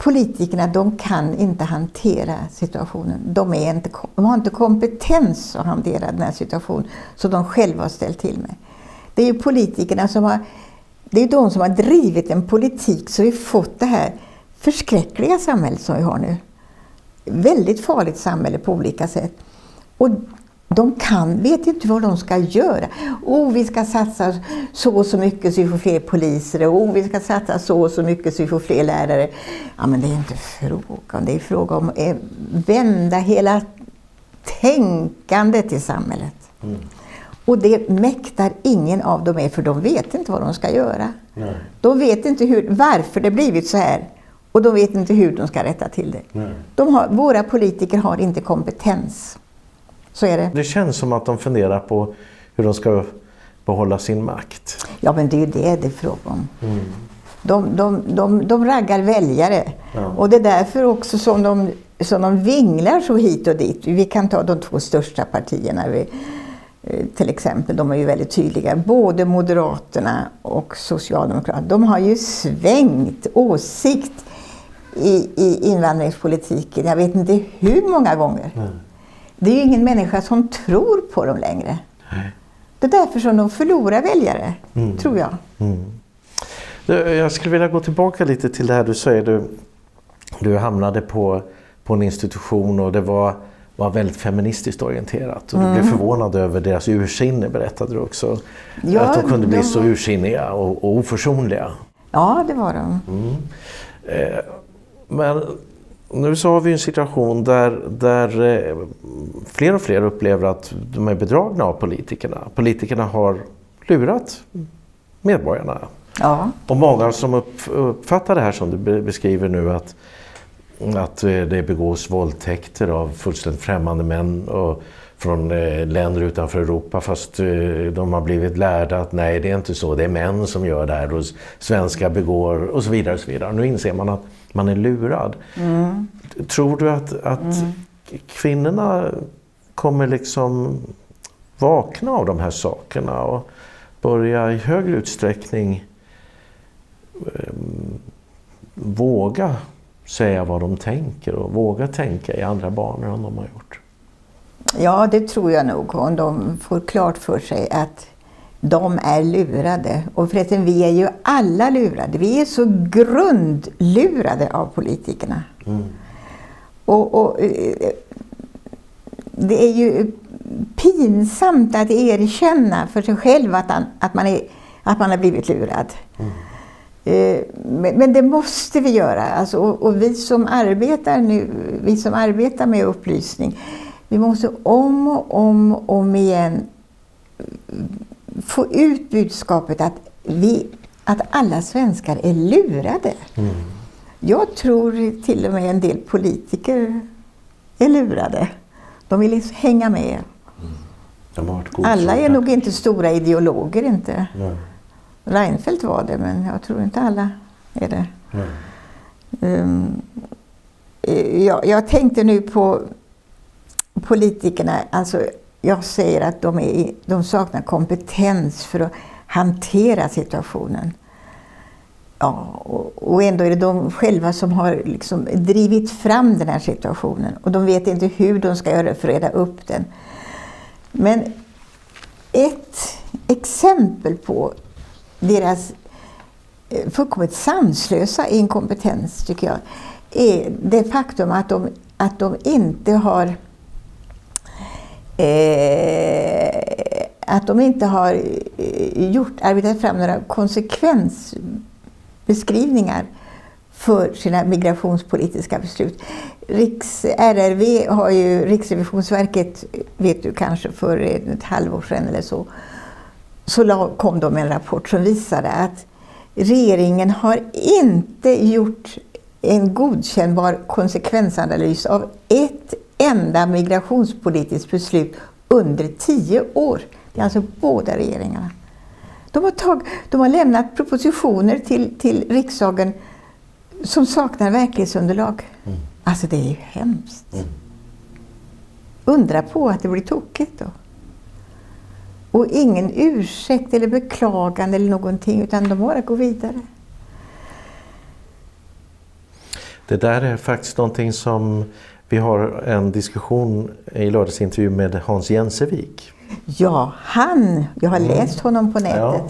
politikerna de kan inte hantera situationen. De, är inte, de har inte kompetens att hantera den här situationen som de själva har ställt till med. Det är ju politikerna som har, det är de som har drivit en politik så vi fått det här förskräckliga samhället som vi har nu. Väldigt farligt samhälle på olika sätt. Och de kan, vet inte vad de ska göra. Oh, vi ska satsa så och så mycket så vi får fler poliser. Oh, vi ska satsa så och så mycket så vi får fler lärare. Ja, men det är inte fråga om det. är fråga om att vända hela tänkandet i samhället. Mm. Och det mäktar ingen av dem med, för de vet inte vad de ska göra. Nej. De vet inte hur, varför det blivit så här. Och de vet inte hur de ska rätta till det. De har, våra politiker har inte kompetens. Så är det. Det känns som att de funderar på hur de ska behålla sin makt. Ja, men det är ju det det är fråga om. De, de, de, de raggar väljare. Ja. Och det är därför också som de, som de vinglar så hit och dit. Vi kan ta de två största partierna. Vi, eh, till exempel, de är ju väldigt tydliga. Både Moderaterna och Socialdemokraterna. De har ju svängt åsikt i, i invandringspolitiken. Jag vet inte hur många gånger. Det är ju ingen människa som tror på dem längre. Nej. Det är därför som de förlorar väljare, tror jag. Du, Jag skulle vilja gå tillbaka lite till det här du säger. Du, du hamnade på, på en institution och det var, var väldigt feministiskt orienterat. Och du blev förvånad över deras ursinne berättade du också. Ja, att de kunde bli de så ursinniga och, och oförsonliga. Ja, det var de. Men nu så har vi en situation där, där eh, fler och fler upplever att de är bedragna av politikerna. Politikerna har lurat medborgarna. Ja, Och många som upp, uppfattar det här som du be- beskriver nu att, att eh, det begås våldtäkter av fullständigt främmande män och från eh, länder utanför Europa fast de har blivit lärda att nej det är inte så, det är män som gör det här och svenskar begår och så vidare. Och så vidare. Nu inser man att man är lurad. Tror du att, att kvinnorna kommer liksom vakna av de här sakerna och börja i högre utsträckning våga säga vad de tänker och våga tänka i andra banor än de har gjort. ja, det tror jag nog. Om de får klart för sig att de är lurade. Och förresten, vi är ju alla lurade. Vi är så grundlurade av politikerna. Och, och, eh, det är ju pinsamt att erkänna för sig själv att, han, att, man, är, att man har blivit lurad. Eh, Men, det måste vi göra. Alltså, och vi som arbetar nu, vi som arbetar med upplysning, vi måste om och om och om igen få ut budskapet att, vi, att alla svenskar är lurade. Jag tror till och med en del politiker är lurade. De vill liksom hänga med. Varit Alla är nog inte stora ideologer inte. Nej. Reinfeldt var det, men jag tror inte alla är det. Um, jag, jag tänkte nu på politikerna. Alltså, jag säger att de, är, de saknar kompetens för att hantera situationen. Ja, och, ändå är det de själva som har liksom drivit fram den här situationen. Och de vet inte hur de ska göra för att reda upp den. Men ett exempel på deras eh, fullkomligt sanslösa inkompetens, tycker jag, är det faktum att de, att de inte har eh, att de inte har eh, gjort, arbetat fram några konsekvensbeskrivningar för sina migrationspolitiska beslut. Riks, RRV har ju, Riksrevisionsverket, vet du kanske för ett halvår sedan eller så, så kom de med en rapport som visade att regeringen har inte gjort en godkännbar konsekvensanalys av ett enda migrationspolitiskt beslut under tio år. Det är alltså båda regeringarna. De har, tag, de har lämnat propositioner till, till riksdagen som saknar verklighetsunderlag. Mm. Alltså det är ju hemskt. Mm. Undra på att det blir tokigt då. Och ingen ursäkt eller beklagande eller någonting utan de bara går vidare. Det där är faktiskt någonting som vi har en diskussion i lördagsintervju med Hans Jensevik. Ja, han. Jag har mm. läst honom på nätet. Ja.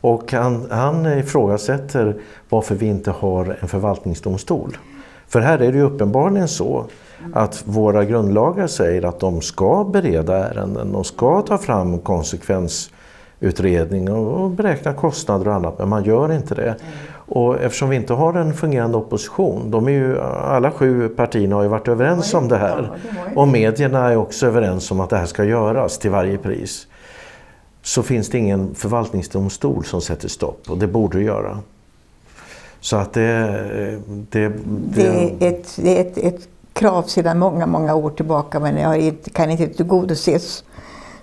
Och han, han ifrågasätter varför vi inte har en förvaltningsdomstol. För här är det ju uppenbarligen så att våra grundlagar säger att de ska bereda ärenden, de ska ta fram konsekvensutredning och beräkna kostnader och annat, men man gör inte det. Och eftersom vi inte har en fungerande opposition, de är ju, alla sju partierna har ju varit överens om det här. Och medierna är också överens om att det här ska göras till varje pris. Så finns det ingen förvaltningsdomstol som sätter stopp och det borde det göra. Så att det... Det, det, det är, ett, det är ett, ett krav sedan många, många år tillbaka men jag kan inte tillgodoses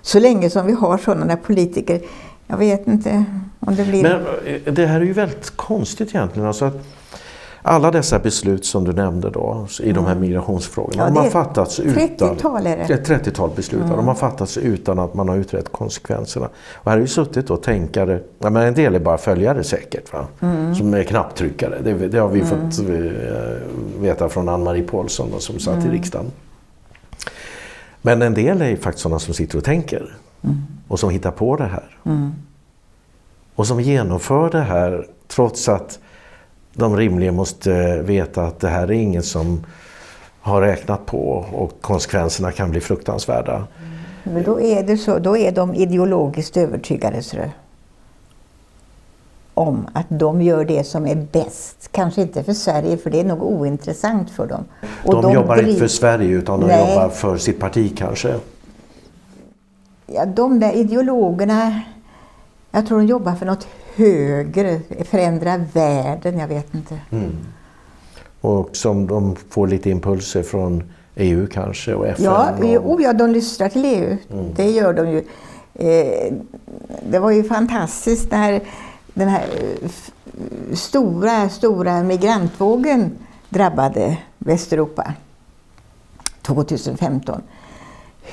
så länge som vi har sådana politiker. Jag vet inte om det blir... Men eh, det här är ju väldigt konstigt egentligen. Alltså att alla dessa beslut som du nämnde då i mm. de här mm. migrationsfrågorna. Ja, de har fattats 30-tal är det. Ett 30-tal beslut. Mm. De har fattats utan att man har utrett konsekvenserna. Och här har ju suttit och tänkare, ja, men en del är bara följare säkert, va? Mm. som är knapptryckare. Det, det har vi mm. fått eh, veta från Ann-Marie Paulsson då, som satt i mm. riksdagen. Men en del är faktiskt sådana som sitter och tänker och som hittar på det här. Och som genomför det här trots att de rimligen måste veta att det här är ingen som har räknat på och konsekvenserna kan bli fruktansvärda. Men då är, det så, då är de ideologiskt övertygade så om att de gör det som är bäst. Kanske inte för Sverige, för det är nog ointressant för dem. Och de, de jobbar inte för Sverige utan de Nej. jobbar för sitt parti kanske? Ja, de där ideologerna, jag tror de jobbar för något högre, förändra världen, jag vet inte. Mm. Och som de får lite impulser från EU kanske och FN? Ja, och... Jo, ja de lyssnar till EU. Mm. Det gör de ju. Eh, det var ju fantastiskt när den här stora, stora migrantvågen drabbade Västeuropa 2015.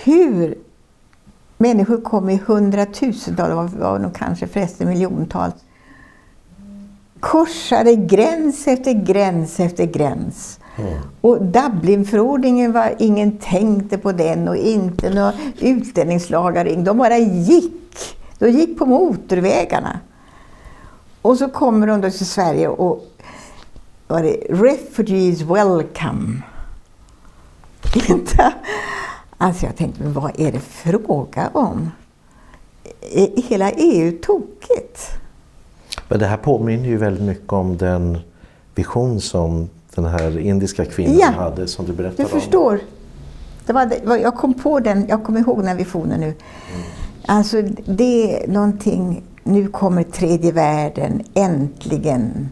Hur Människor kom i hundratusental, var, var nog kanske förresten miljontals. Korsade gräns efter gräns efter gräns. Mm. Och Dublinförordningen var, ingen tänkte på den och inte några utlänningslagar. De bara gick. De gick på motorvägarna. Och så kommer de då till Sverige och var det Refugees welcome. Alltså jag tänkte, men vad är det fråga om? Är hela EU tokigt? Men det här påminner ju väldigt mycket om den vision som den här indiska kvinnan ja, hade som du berättade om. du förstår. Om. Det var, det, jag kom på den, jag kommer ihåg den här visionen nu. Mm. Alltså det är någonting, nu kommer tredje världen äntligen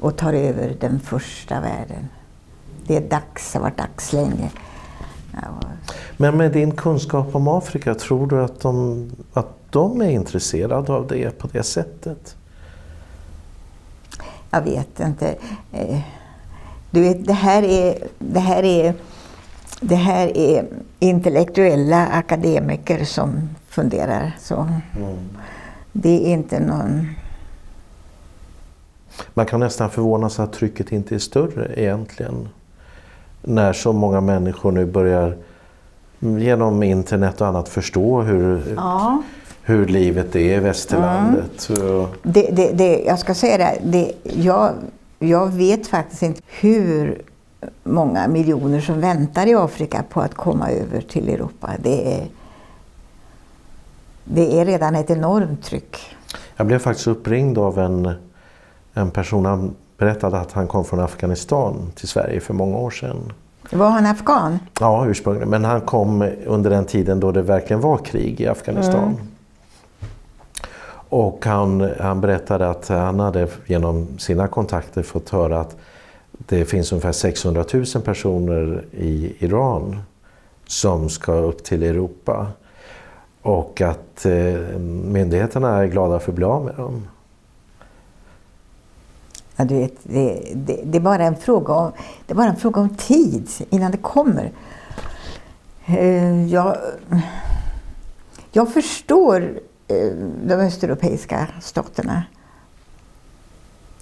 och tar över den första världen. Det är dags, det har varit dags länge. Men med din kunskap om Afrika, tror du att de, att de är intresserade av det på det sättet? Jag vet inte. Eh, Du vet, det här är, det här är, det här är intellektuella akademiker som funderar. Så Mm. det är inte någon... Man kan nästan förvåna sig att trycket inte är större egentligen. När så många människor nu börjar genom internet och annat förstå hur, Ja. hur livet är i västerlandet. Och- Det, det, det, jag ska säga det, det jag, jag vet faktiskt inte hur många miljoner som väntar i Afrika på att komma över till Europa. Det är, det är redan ett enormt tryck. Jag blev faktiskt uppringd av en, en person. Han berättade att han kom från Afghanistan till Sverige för många år sedan. Var han afghan? Ja, ursprungligen. Men han kom under den tiden då det verkligen var krig i Afghanistan. Och han, han berättade att han hade genom sina kontakter fått höra att det finns ungefär 600 000 personer i Iran som ska upp till Europa. Och att eh, myndigheterna är glada för att bli av med dem. Ja, du vet, det, det, det, är bara en fråga om, det är bara en fråga om tid innan det kommer. Eh, Jag, jag förstår eh, de östeuropeiska staterna.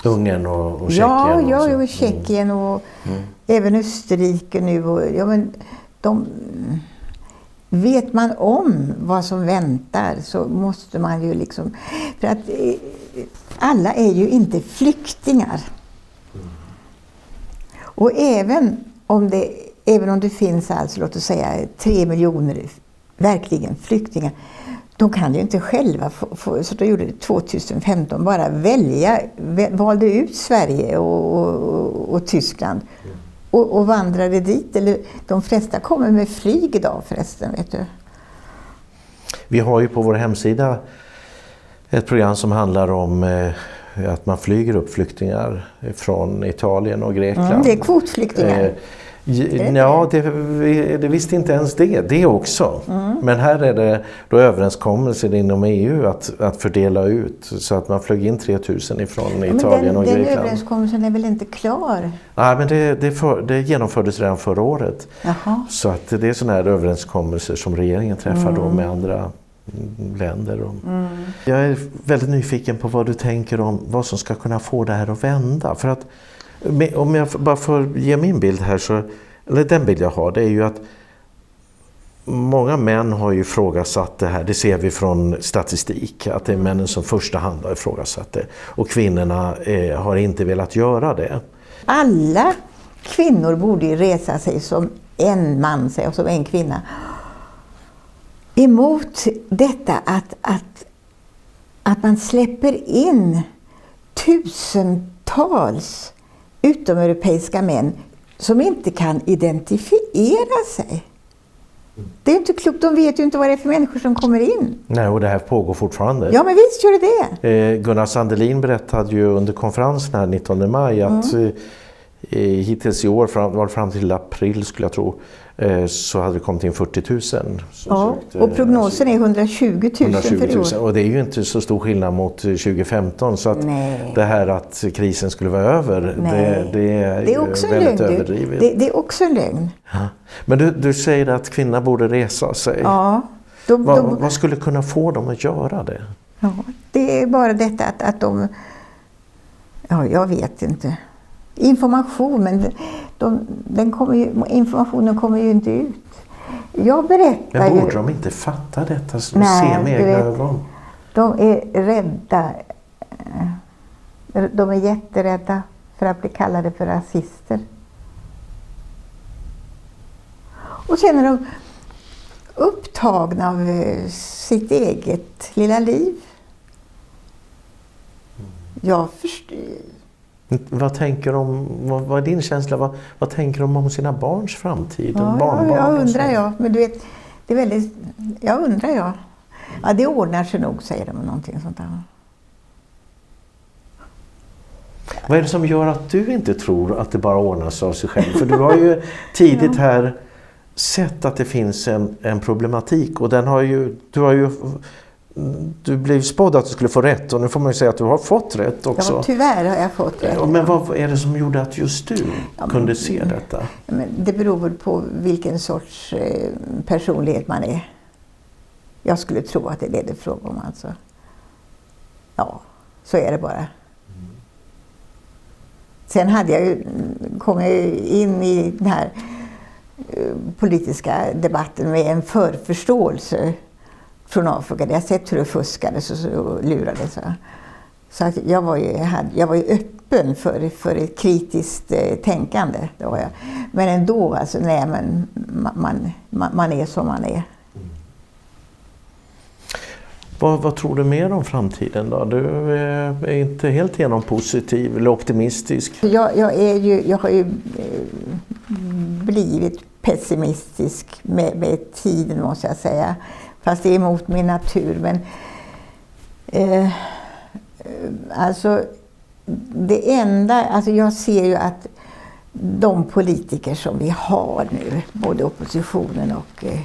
Ungern och, och Tjeckien. Ja, ja, och Tjeckien och Mm. även Österrike nu. Och, ja, men de, vet man om vad som väntar så måste man ju liksom... För att eh, alla är ju inte flyktingar. Och även om det, även om det finns alltså, låt oss säga tre miljoner verkligen flyktingar. De kan ju inte själva, få, få, så de gjorde det 2015, bara välja, valde ut Sverige och, och, och Tyskland och, och vandrade dit. Eller, de flesta kommer med flyg idag förresten, vet du. Vi har ju på vår hemsida ett program som handlar om eh, att man flyger upp flyktingar från Italien och Grekland. Mm, det är kvotflyktingar. Eh, ja, det, det visste inte ens det. Det också. Mm. Men här är det då överenskommelser inom EU att, att fördela ut så att man flög in 3000 ifrån Men Italien den, och den Grekland. överenskommelsen är väl inte klar? Nej, men det, det, för, det genomfördes redan förra året. Jaha. Så att det är sådana här överenskommelser som regeringen träffar då med andra mm, länder. Och Jag är väldigt nyfiken på vad du tänker om vad som ska kunna få det här att vända. För att, om jag bara får ge min bild här, så, eller den bild jag har, det är ju att Många män har ju ifrågasatt det här, det ser vi från statistik, att det är männen som första hand har ifrågasatt det. Och kvinnorna eh, har inte velat göra det. Alla kvinnor borde ju resa sig som en man, säger jag, som en kvinna. Emot detta att, att, att man släpper in tusentals utomeuropeiska män som inte kan identifiera sig. Det är inte klokt, de vet ju inte vad det är för människor som kommer in. Nej, och det här pågår fortfarande. Ja, men visst gör det det. Eh, Gunnar Sandelin berättade ju under konferensen här 19 maj att Mm. eh, hittills i år, fram, var fram till april skulle jag tro, så hade det kommit in 40 000. som Ja, sökte och prognosen är 120 000 120 för i 000. år. Och det är ju inte så stor skillnad mot eh, 2015 så att Nej. det här att krisen skulle vara över, det, det är, Det är också väldigt lögn. överdrivet. Det, det är också en lögn. Ja. Men du, du säger att kvinnor borde resa sig. Ja, de, Vad, de, vad skulle kunna få dem att göra det? ja, det är bara detta att, att de... Ja, jag vet inte. Information, men de, den kommer ju, informationen kommer ju inte ut. Jag berättar Men ju... borde de inte fatta detta och Nej, se med egna vet. ögon? De är rädda. Eh, De är jätterädda för att bli kallade för rasister. Och sen är de upptagna av eh, sitt eget lilla liv. Jag förstår... Vad tänker de, vad, vad är din känsla? Vad, vad tänker de om sina barns framtid? Ja, barnbarn ja, jag undrar jag. Men du vet, det är väldigt... Jag undrar jag. Ja, det ordnar sig nog, säger de. Någonting sånt där. Vad är det som gör att du inte tror att det bara ordnar sig av sig själv? För du har ju tidigt här sett att det finns en, en problematik och den har ju, du har ju du blev spådd att du skulle få rätt och nu får man ju säga att du har fått rätt också. Ja, tyvärr har jag fått rätt. Men vad är det som gjorde att just du ja, kunde se detta? Men det beror på vilken sorts eh, personlighet man är. Jag skulle tro att det är det det är fråga om alltså. Ja, så är det bara. Sen hade jag ju, kom jag in i den här eh, politiska debatten med en förförståelse från Afrika. Jag har sett hur det fuskades och lurades. Så att jag, var ju, jag var ju öppen för, för ett kritiskt eh, tänkande. Det var jag. Men ändå, alltså, nej, men man, man, man är som man är. Vad, vad, tror du mer om framtiden då? Du är inte helt igenom positiv eller optimistisk. Jag, jag, är ju, jag har ju eh, blivit pessimistisk med, med tiden måste jag säga. Fast det är emot min natur. Men, eh, alltså, det enda, alltså jag ser ju att de politiker som vi har nu, både oppositionen och eh,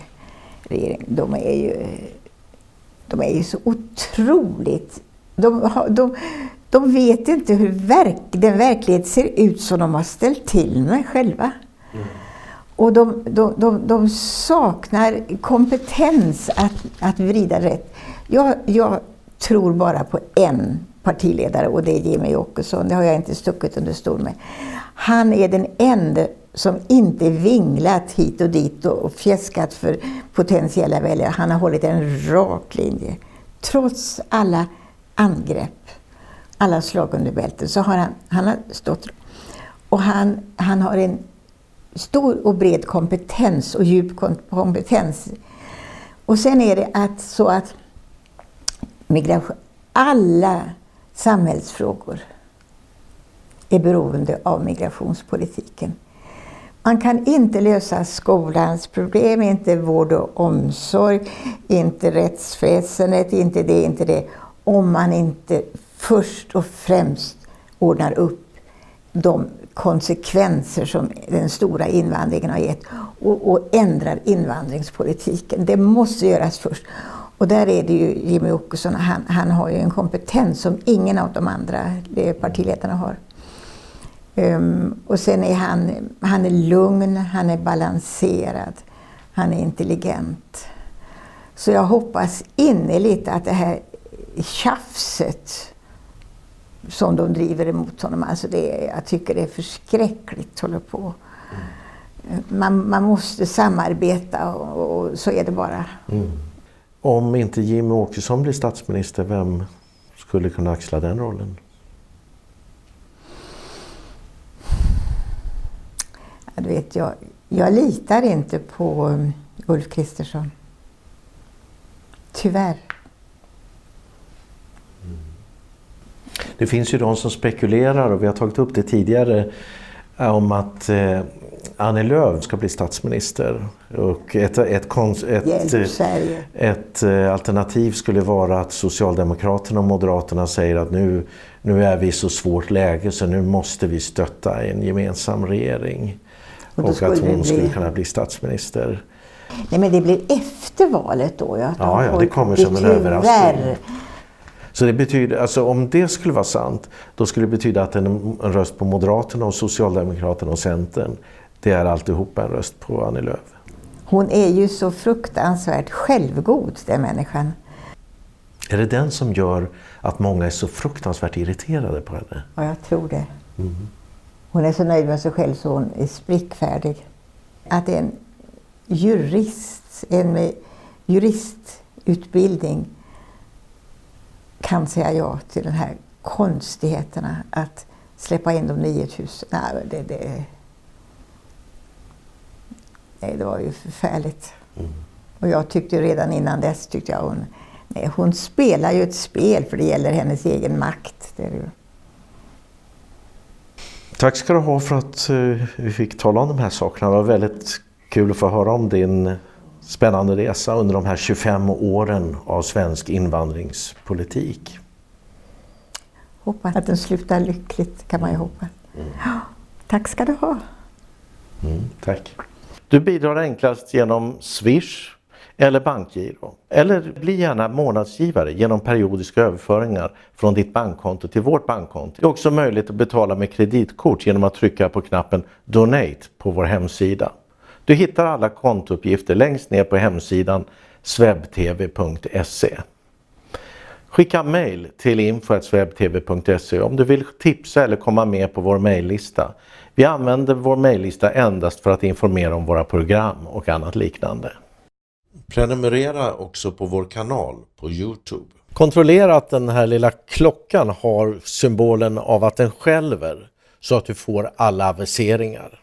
regeringen, de är ju de är ju så otroligt... De, de, de vet inte hur verk, den verklighet ser ut som de har ställt till med själva. Mm. Och de, de, de, de, saknar kompetens att, att vrida rätt. Jag, jag tror bara på en partiledare och det är Jimmy Åkesson. Det har jag inte stuckit under stol med. Han är den enda som inte vinglat hit och dit och fjäskat för potentiella väljare. Han har hållit en rak linje. Trots alla angrepp, alla slag under bältet, så har han, han har stått... Och han, han har en stor och bred kompetens och djup kompetens. Och sen är det att, så att migration, alla samhällsfrågor är beroende av migrationspolitiken. Man kan inte lösa skolans problem, inte vård och omsorg, inte rättsväsendet, inte det, inte det, om man inte först och främst ordnar upp de konsekvenser som den stora invandringen har gett och, och ändrar invandringspolitiken. Det måste göras först. Och där är det ju Jimmy Åkesson, han, han har ju en kompetens som ingen av de andra partiledarna har. Um, och sen är han, han är lugn, han är balanserad, han är intelligent. Så jag hoppas innerligt att det här tjafset som de driver emot honom, alltså det, jag tycker det är förskräckligt håller på. Mm. Man, man måste samarbeta och, och, så är det bara. Mm. Om inte Jimmie Åkesson blir statsminister, vem skulle kunna axla den rollen? Du vet, jag, jag litar inte på Ulf Kristersson. Tyvärr. Det finns ju de som spekulerar, och vi har tagit upp det tidigare, om att eh, Annie Lööf ska bli statsminister. Och ett, ett, ett, ett, eh, alternativ skulle vara att Socialdemokraterna och Moderaterna säger att nu, nu är vi i så svårt läge så nu måste vi stötta en gemensam regering. Och, och att hon bli... skulle kunna bli statsminister. Nej men det blir efter valet då. Ja, ja, ja det kommer som en överraskning. Så det betyder, alltså om det skulle vara sant, då skulle det betyda att en, en röst på Moderaterna och Socialdemokraterna och Centern, det är alltihopa en röst på Annie Lööf. Hon är ju så fruktansvärt självgod, den människan. Är det den som gör att många är så fruktansvärt irriterade på henne? Ja, jag tror det. Mm. Hon är så nöjd med sig själv så hon är sprickfärdig. Att en jurist, en med juristutbildning kan säga ja till de här konstigheterna att släppa in de 9000. Nej, det, det, nej, det var ju förfärligt. Mm. Och jag tyckte redan innan dess tyckte jag hon, nej, hon spelar ju ett spel för det gäller hennes egen makt. Det det. Tack ska du ha för att eh, vi fick tala om de här sakerna. Det var väldigt kul att få höra om din spännande resa under de här 25 åren av svensk invandringspolitik. Hoppas att den slutar lyckligt kan man ju hoppas. Mm. tack ska du ha. Mm, tack. Du bidrar enklast genom Swish eller bankgiro. Eller bli gärna månadsgivare genom periodiska överföringar från ditt bankkonto till vårt bankkonto. Det är också möjligt att betala med kreditkort genom att trycka på knappen Donate på vår hemsida. Du hittar alla kontouppgifter längst ner på hemsidan swebtv.se. Skicka mail till info.swebtv.se om du vill tipsa eller komma med på vår mejllista. Vi använder vår mejllista endast för att informera om våra program och annat liknande. Prenumerera också på vår kanal på Youtube. Kontrollera att den här lilla klockan har symbolen av att den skälver så att du får alla aviseringar.